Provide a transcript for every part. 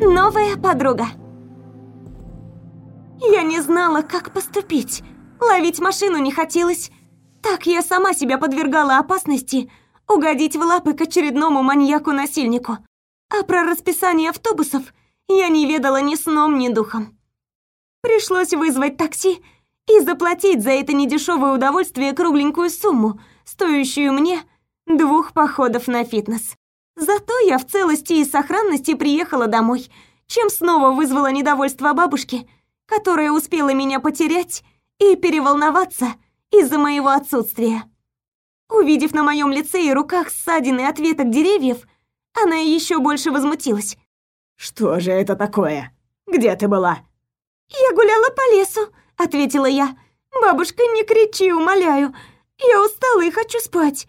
Новая подруга. Я не знала, как поступить. Ловить машину не хотелось. Так я сама себя подвергала опасности угодить в лапы к очередному маньяку-насильнику. А про расписание автобусов я не ведала ни сном, ни духом. Пришлось вызвать такси и заплатить за это недешевое удовольствие кругленькую сумму, стоящую мне двух походов на фитнес. Зато я в целости и сохранности приехала домой, чем снова вызвала недовольство бабушки, которая успела меня потерять и переволноваться из-за моего отсутствия. Увидев на моем лице и руках ссадины от веток деревьев, она еще больше возмутилась. «Что же это такое? Где ты была?» «Я гуляла по лесу», — ответила я. «Бабушка, не кричи, умоляю. Я устала и хочу спать».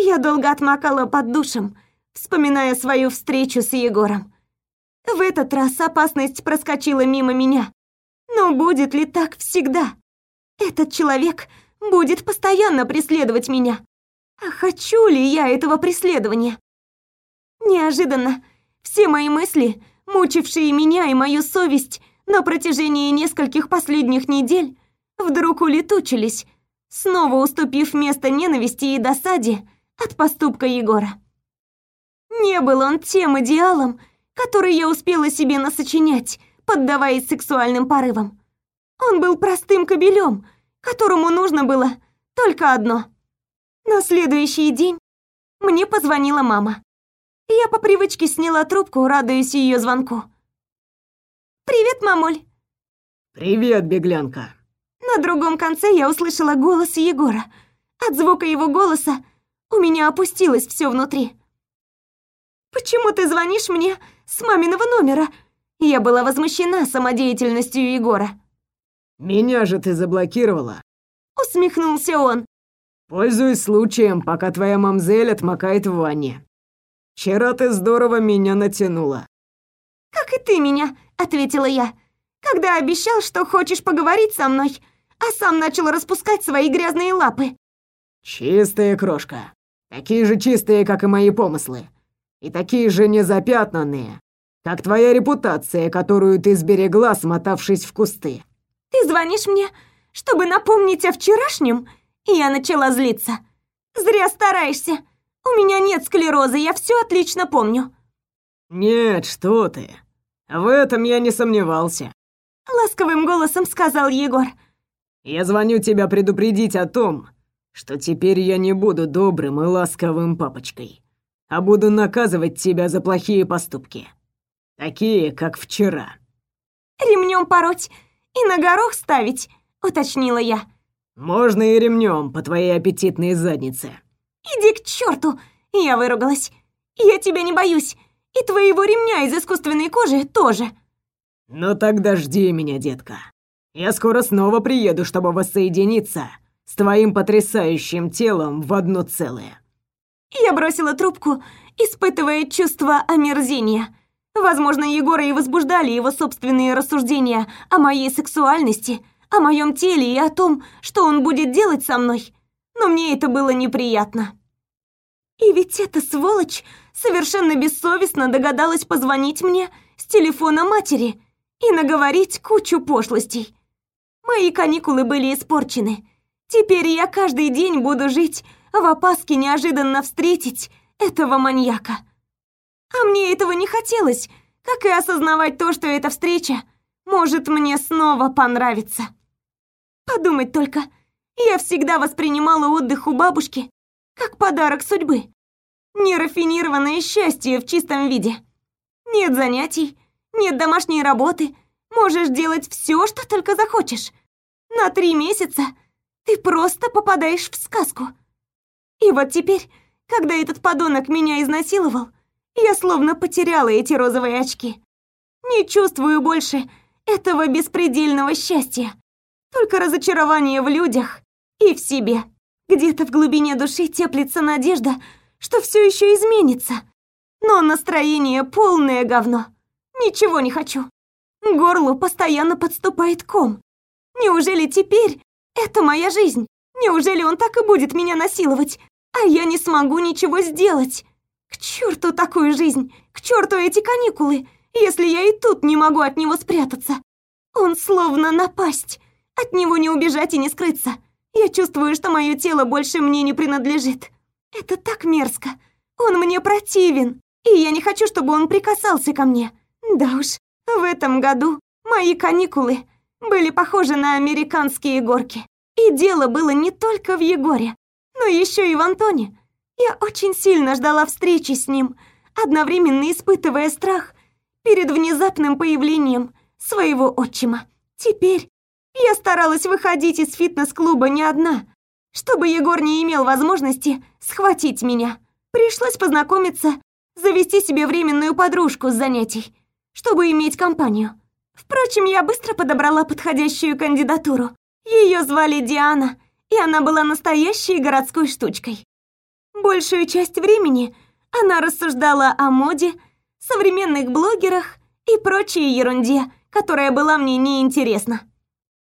Я долго отмокала под душем, вспоминая свою встречу с Егором. В этот раз опасность проскочила мимо меня. Но будет ли так всегда? Этот человек будет постоянно преследовать меня. А хочу ли я этого преследования? Неожиданно все мои мысли, мучившие меня и мою совесть на протяжении нескольких последних недель, вдруг улетучились, снова уступив место ненависти и досаде от поступка Егора. Не был он тем идеалом, который я успела себе насочинять, поддаваясь сексуальным порывам. Он был простым кобелем, которому нужно было только одно. На следующий день мне позвонила мама. Я по привычке сняла трубку, радуясь ее звонку. «Привет, мамуль!» «Привет, беглянка!» На другом конце я услышала голос Егора. От звука его голоса у меня опустилось все внутри. «Почему ты звонишь мне с маминого номера?» Я была возмущена самодеятельностью Егора. «Меня же ты заблокировала!» Усмехнулся он. «Пользуюсь случаем, пока твоя мамзель отмокает в ванне. Вчера ты здорово меня натянула». «Как и ты меня», — ответила я. «Когда обещал, что хочешь поговорить со мной, а сам начал распускать свои грязные лапы». «Чистая крошка. Такие же чистые, как и мои помыслы. И такие же незапятнанные, как твоя репутация, которую ты сберегла, смотавшись в кусты». «Ты звонишь мне, чтобы напомнить о вчерашнем?» И я начала злиться. «Зря стараешься. У меня нет склероза, я все отлично помню». «Нет, что ты. В этом я не сомневался», — ласковым голосом сказал Егор. «Я звоню тебя предупредить о том, что теперь я не буду добрым и ласковым папочкой, а буду наказывать тебя за плохие поступки, такие, как вчера». «Ремнем пороть и на горох ставить», — уточнила я. «Можно и ремнем по твоей аппетитной заднице». «Иди к черту!» — я выругалась. «Я тебя не боюсь, и твоего ремня из искусственной кожи тоже». «Ну тогда жди меня, детка. Я скоро снова приеду, чтобы воссоединиться с твоим потрясающим телом в одно целое». Я бросила трубку, испытывая чувство омерзения. Возможно, Егора и возбуждали его собственные рассуждения о моей сексуальности, о моем теле и о том, что он будет делать со мной. Но мне это было неприятно. И ведь эта сволочь совершенно бессовестно догадалась позвонить мне с телефона матери и наговорить кучу пошлостей. Мои каникулы были испорчены. Теперь я каждый день буду жить в опаске неожиданно встретить этого маньяка. А мне этого не хотелось, как и осознавать то, что эта встреча может мне снова понравиться. Подумать только, я всегда воспринимала отдых у бабушки как подарок судьбы. Нерафинированное счастье в чистом виде. Нет занятий, нет домашней работы, можешь делать все, что только захочешь. На три месяца ты просто попадаешь в сказку. И вот теперь, когда этот подонок меня изнасиловал, я словно потеряла эти розовые очки. Не чувствую больше этого беспредельного счастья. Только разочарование в людях и в себе. Где-то в глубине души теплится надежда, что все еще изменится. Но настроение полное говно. Ничего не хочу. Горлу постоянно подступает ком. Неужели теперь это моя жизнь. Неужели он так и будет меня насиловать? А я не смогу ничего сделать. К черту такую жизнь, к черту эти каникулы, если я и тут не могу от него спрятаться? Он словно напасть. От него не убежать и не скрыться. Я чувствую, что мое тело больше мне не принадлежит. Это так мерзко. Он мне противен. И я не хочу, чтобы он прикасался ко мне. Да уж, в этом году мои каникулы были похожи на американские горки. И дело было не только в Егоре, но еще и в Антоне. Я очень сильно ждала встречи с ним, одновременно испытывая страх перед внезапным появлением своего отчима. Теперь я старалась выходить из фитнес-клуба не одна, чтобы Егор не имел возможности схватить меня. Пришлось познакомиться, завести себе временную подружку с занятий, чтобы иметь компанию. Впрочем, я быстро подобрала подходящую кандидатуру. Ее звали Диана, и она была настоящей городской штучкой. Большую часть времени она рассуждала о моде, современных блогерах и прочей ерунде, которая была мне неинтересна.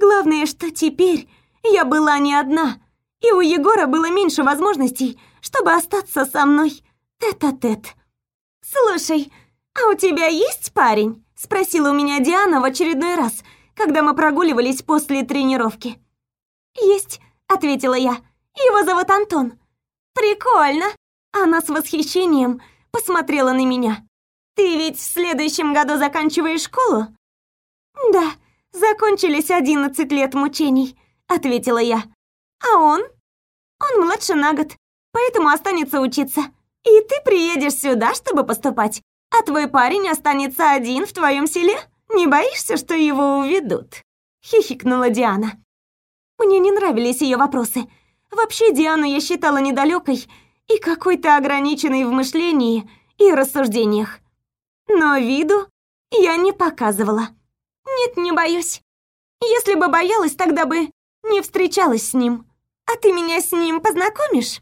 Главное, что теперь я была не одна, и у Егора было меньше возможностей, чтобы остаться со мной тет-а-тет. -тет. «Слушай, а у тебя есть парень?» – спросила у меня Диана в очередной раз, когда мы прогуливались после тренировки. «Есть», – ответила я. «Его зовут Антон». «Прикольно!» Она с восхищением посмотрела на меня. «Ты ведь в следующем году заканчиваешь школу?» «Да, закончились одиннадцать лет мучений», — ответила я. «А он?» «Он младше на год, поэтому останется учиться. И ты приедешь сюда, чтобы поступать, а твой парень останется один в твоем селе? Не боишься, что его уведут?» Хихикнула Диана. Мне не нравились ее вопросы. Вообще Диану я считала недалекой и какой-то ограниченной в мышлении и рассуждениях. Но виду я не показывала. Нет, не боюсь. Если бы боялась, тогда бы не встречалась с ним. А ты меня с ним познакомишь?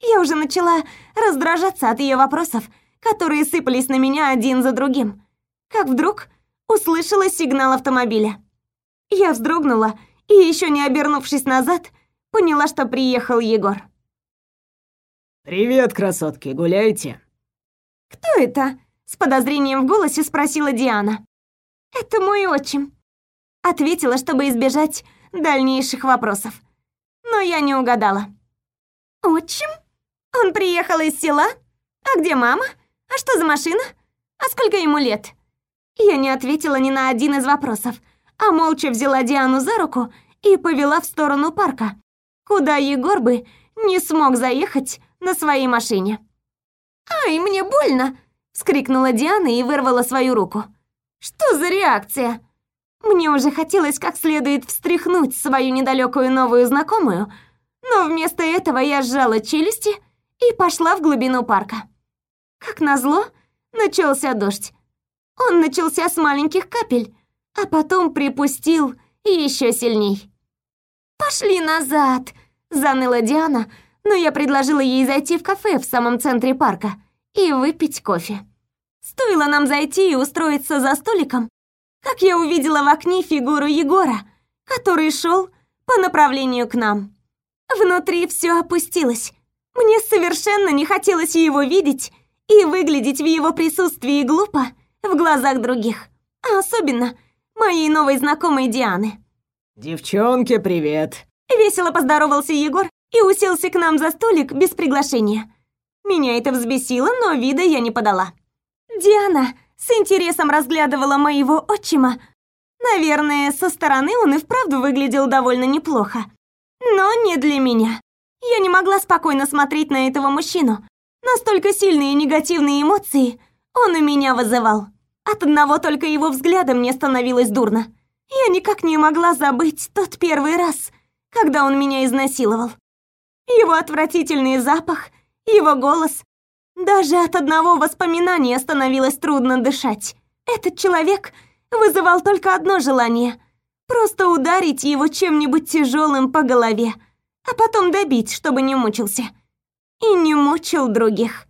Я уже начала раздражаться от ее вопросов, которые сыпались на меня один за другим. Как вдруг услышала сигнал автомобиля. Я вздрогнула и, еще не обернувшись назад, поняла, что приехал Егор. «Привет, красотки, гуляете?» «Кто это?» — с подозрением в голосе спросила Диана. «Это мой отчим», — ответила, чтобы избежать дальнейших вопросов. Но я не угадала. «Отчим? Он приехал из села? А где мама? А что за машина? А сколько ему лет?» Я не ответила ни на один из вопросов, а молча взяла Диану за руку и повела в сторону парка, куда Егор бы не смог заехать на своей машине. «Ай, мне больно!» — вскрикнула Диана и вырвала свою руку. «Что за реакция?» Мне уже хотелось как следует встряхнуть свою недалекую новую знакомую, но вместо этого я сжала челюсти и пошла в глубину парка. Как назло, начался дождь. Он начался с маленьких капель, а потом припустил еще сильней. «Пошли назад!» – заныла Диана, но я предложила ей зайти в кафе в самом центре парка и выпить кофе. Стоило нам зайти и устроиться за столиком, как я увидела в окне фигуру Егора, который шел по направлению к нам. Внутри все опустилось. Мне совершенно не хотелось его видеть и выглядеть в его присутствии глупо в глазах других, а особенно моей новой знакомой Дианы. «Девчонки, привет!» Весело поздоровался Егор и уселся к нам за столик без приглашения. Меня это взбесило, но вида я не подала. Диана с интересом разглядывала моего отчима. Наверное, со стороны он и вправду выглядел довольно неплохо. Но не для меня. Я не могла спокойно смотреть на этого мужчину. Настолько сильные негативные эмоции он у меня вызывал. От одного только его взгляда мне становилось дурно. Я никак не могла забыть тот первый раз, когда он меня изнасиловал. Его отвратительный запах, его голос. Даже от одного воспоминания становилось трудно дышать. Этот человек вызывал только одно желание — просто ударить его чем-нибудь тяжелым по голове, а потом добить, чтобы не мучился. И не мучил других.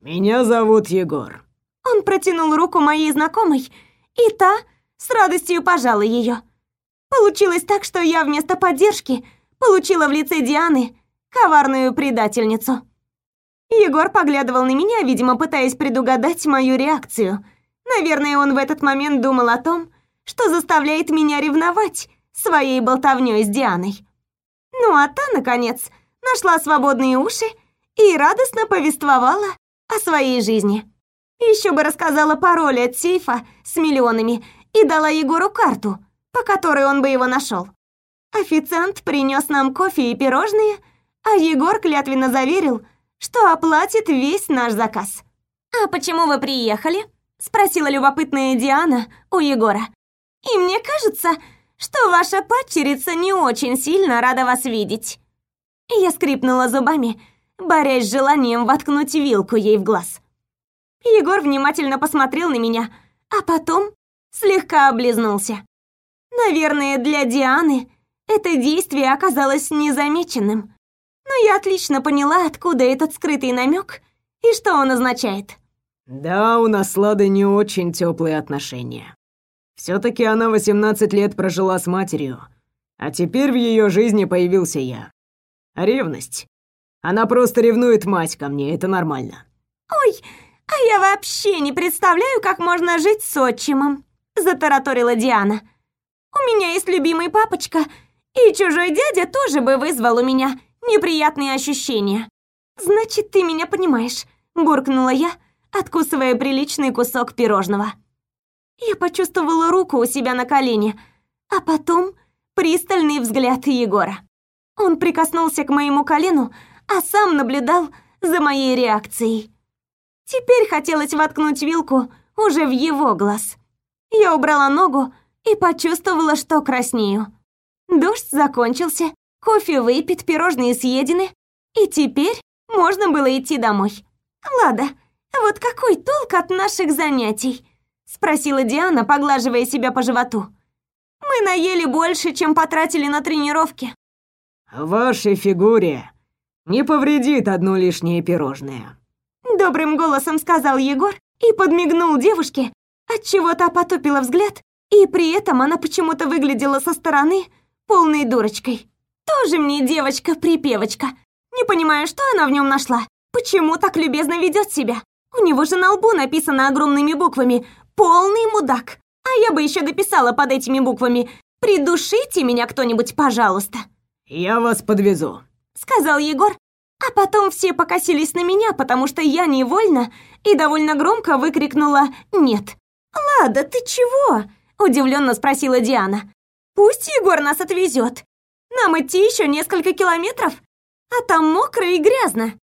«Меня зовут Егор». Он протянул руку моей знакомой, и та с радостью пожала ее. Получилось так, что я вместо поддержки получила в лице Дианы коварную предательницу. Егор поглядывал на меня, видимо, пытаясь предугадать мою реакцию. Наверное, он в этот момент думал о том, что заставляет меня ревновать своей болтовнёй с Дианой. Ну а та, наконец, нашла свободные уши и радостно повествовала о своей жизни. Еще бы рассказала пароль от сейфа с миллионами и дала Егору карту, по которой он бы его нашел. Официант принес нам кофе и пирожные, а Егор клятвенно заверил, что оплатит весь наш заказ. «А почему вы приехали?» — спросила любопытная Диана у Егора. «И мне кажется, что ваша падчерица не очень сильно рада вас видеть». Я скрипнула зубами, борясь с желанием воткнуть вилку ей в глаз. Егор внимательно посмотрел на меня, а потом слегка облизнулся. Наверное, для Дианы это действие оказалось незамеченным. Но я отлично поняла, откуда этот скрытый намек и что он означает. Да, у нас с Ладой не очень теплые отношения. все таки она 18 лет прожила с матерью, а теперь в ее жизни появился я. Ревность. Она просто ревнует мать ко мне, это нормально. Ой, а я вообще не представляю, как можно жить с отчимом, затараторила Диана. У меня есть любимый папочка, и чужой дядя тоже бы вызвал у меня неприятные ощущения. Значит, ты меня понимаешь, буркнула я, откусывая приличный кусок пирожного. Я почувствовала руку у себя на колене, а потом пристальный взгляд Егора. Он прикоснулся к моему колену, а сам наблюдал за моей реакцией. Теперь хотелось воткнуть вилку уже в его глаз. Я убрала ногу и почувствовала, что краснею. Дождь закончился, кофе выпит, пирожные съедены, и теперь можно было идти домой. «Лада, вот какой толк от наших занятий?» — спросила Диана, поглаживая себя по животу. «Мы наели больше, чем потратили на тренировки». «Вашей фигуре не повредит одно лишнее пирожное», — добрым голосом сказал Егор и подмигнул девушке, отчего та потупила взгляд, и при этом она почему-то выглядела со стороны полной дурочкой. Тоже мне девочка-припевочка. Не понимаю, что она в нем нашла. Почему так любезно ведет себя? У него же на лбу написано огромными буквами «Полный мудак». А я бы еще дописала под этими буквами «Придушите меня кто-нибудь, пожалуйста». «Я вас подвезу», — сказал Егор. А потом все покосились на меня, потому что я невольно и довольно громко выкрикнула «Нет». «Лада, ты чего?» – удивленно спросила Диана. «Пусть Егор нас отвезет. Нам идти еще несколько километров, а там мокро и грязно».